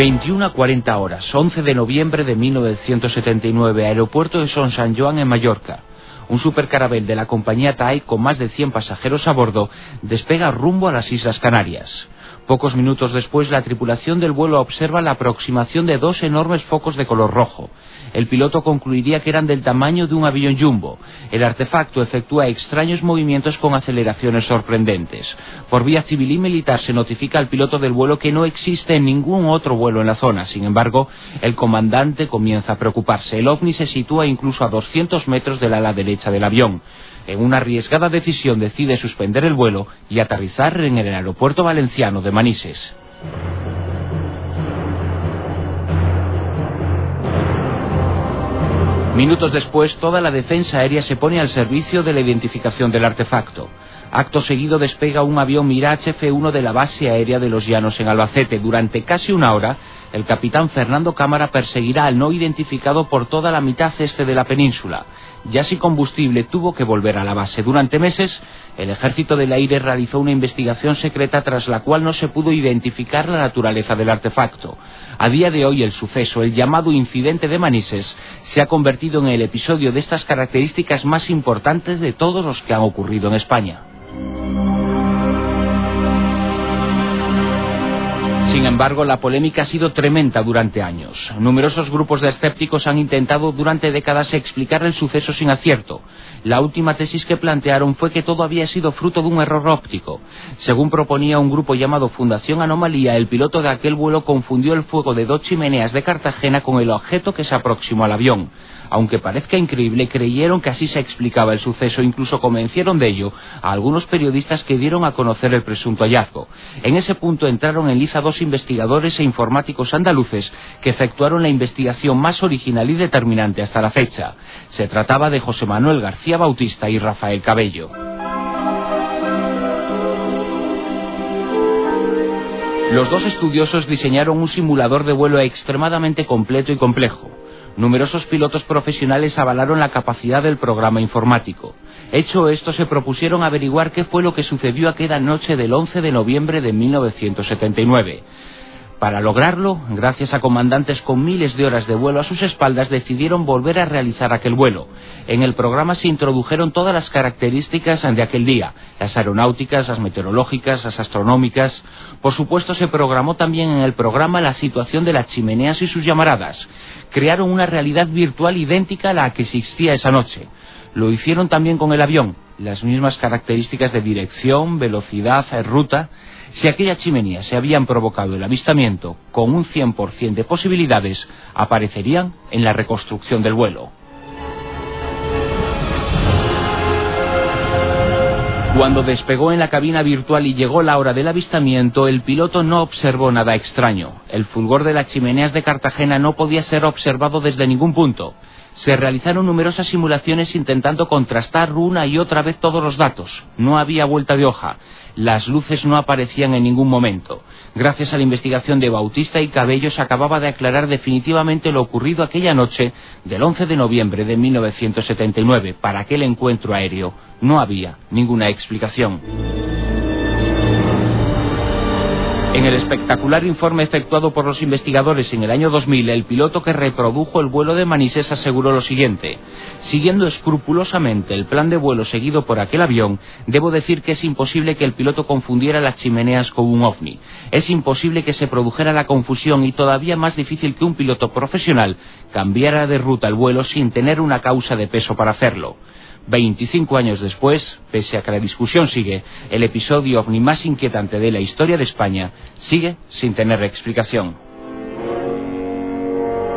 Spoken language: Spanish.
21 a 40 horas, 11 de noviembre de 1979, aeropuerto de Son San Joan en Mallorca. Un supercarabel de la compañía TAI con más de 100 pasajeros a bordo despega rumbo a las Islas Canarias. Pocos minutos después, la tripulación del vuelo observa la aproximación de dos enormes focos de color rojo. El piloto concluiría que eran del tamaño de un avión jumbo. El artefacto efectúa extraños movimientos con aceleraciones sorprendentes. Por vía civil y militar se notifica al piloto del vuelo que no existe ningún otro vuelo en la zona. Sin embargo, el comandante comienza a preocuparse. El ovni se sitúa incluso a 200 metros del ala derecha del avión. En una arriesgada decisión decide suspender el vuelo y aterrizar en el aeropuerto valenciano de Manises. Minutos después, toda la defensa aérea se pone al servicio de la identificación del artefacto. Acto seguido despega un avión Mirage F-1 de la base aérea de los Llanos en Albacete. Durante casi una hora, el capitán Fernando Cámara perseguirá al no identificado por toda la mitad este de la península. Ya sin combustible tuvo que volver a la base. Durante meses, el Ejército del Aire realizó una investigación secreta tras la cual no se pudo identificar la naturaleza del artefacto. A día de hoy el suceso, el llamado incidente de Manises, se ha convertido en el episodio de estas características más importantes de todos los que han ocurrido en España. Embargo, la polémica ha sido tremenda durante años. Numerosos grupos de escépticos han intentado durante décadas explicar el suceso sin acierto. La última tesis que plantearon fue que todo había sido fruto de un error óptico. Según proponía un grupo llamado Fundación Anomalía, el piloto de aquel vuelo confundió el fuego de dos chimeneas de Cartagena con el objeto que se aproximó al avión. Aunque parezca increíble, creyeron que así se explicaba el suceso, incluso convencieron de ello a algunos periodistas que dieron a conocer el presunto hallazgo. En ese punto entraron en liza dos investigadores e informáticos andaluces que efectuaron la investigación más original y determinante hasta la fecha. Se trataba de José Manuel García Bautista y Rafael Cabello. Los dos estudiosos diseñaron un simulador de vuelo extremadamente completo y complejo. Numerosos pilotos profesionales avalaron la capacidad del programa informático. Hecho esto, se propusieron averiguar qué fue lo que sucedió aquella noche del 11 de noviembre de 1979. Para lograrlo, gracias a comandantes con miles de horas de vuelo a sus espaldas, decidieron volver a realizar aquel vuelo. En el programa se introdujeron todas las características de aquel día, las aeronáuticas, las meteorológicas, las astronómicas. Por supuesto, se programó también en el programa la situación de las chimeneas y sus llamaradas. Crearon una realidad virtual idéntica a la que existía esa noche. Lo hicieron también con el avión, las mismas características de dirección, velocidad, ruta si aquella chimenea se habían provocado el avistamiento, con un 100% de posibilidades, aparecerían en la reconstrucción del vuelo. Cuando despegó en la cabina virtual y llegó la hora del avistamiento, el piloto no observó nada extraño. El fulgor de las chimeneas de Cartagena no podía ser observado desde ningún punto. Se realizaron numerosas simulaciones intentando contrastar una y otra vez todos los datos. No había vuelta de hoja. Las luces no aparecían en ningún momento. Gracias a la investigación de Bautista y Cabello se acababa de aclarar definitivamente lo ocurrido aquella noche del 11 de noviembre de 1979. Para aquel encuentro aéreo no había ninguna explicación. En el espectacular informe efectuado por los investigadores en el año 2000, el piloto que reprodujo el vuelo de Manises aseguró lo siguiente. Siguiendo escrupulosamente el plan de vuelo seguido por aquel avión, debo decir que es imposible que el piloto confundiera las chimeneas con un ovni. Es imposible que se produjera la confusión y todavía más difícil que un piloto profesional cambiara de ruta el vuelo sin tener una causa de peso para hacerlo. 25 años después, pese a que la discusión sigue, el episodio ovni más inquietante de la historia de España sigue sin tener explicación.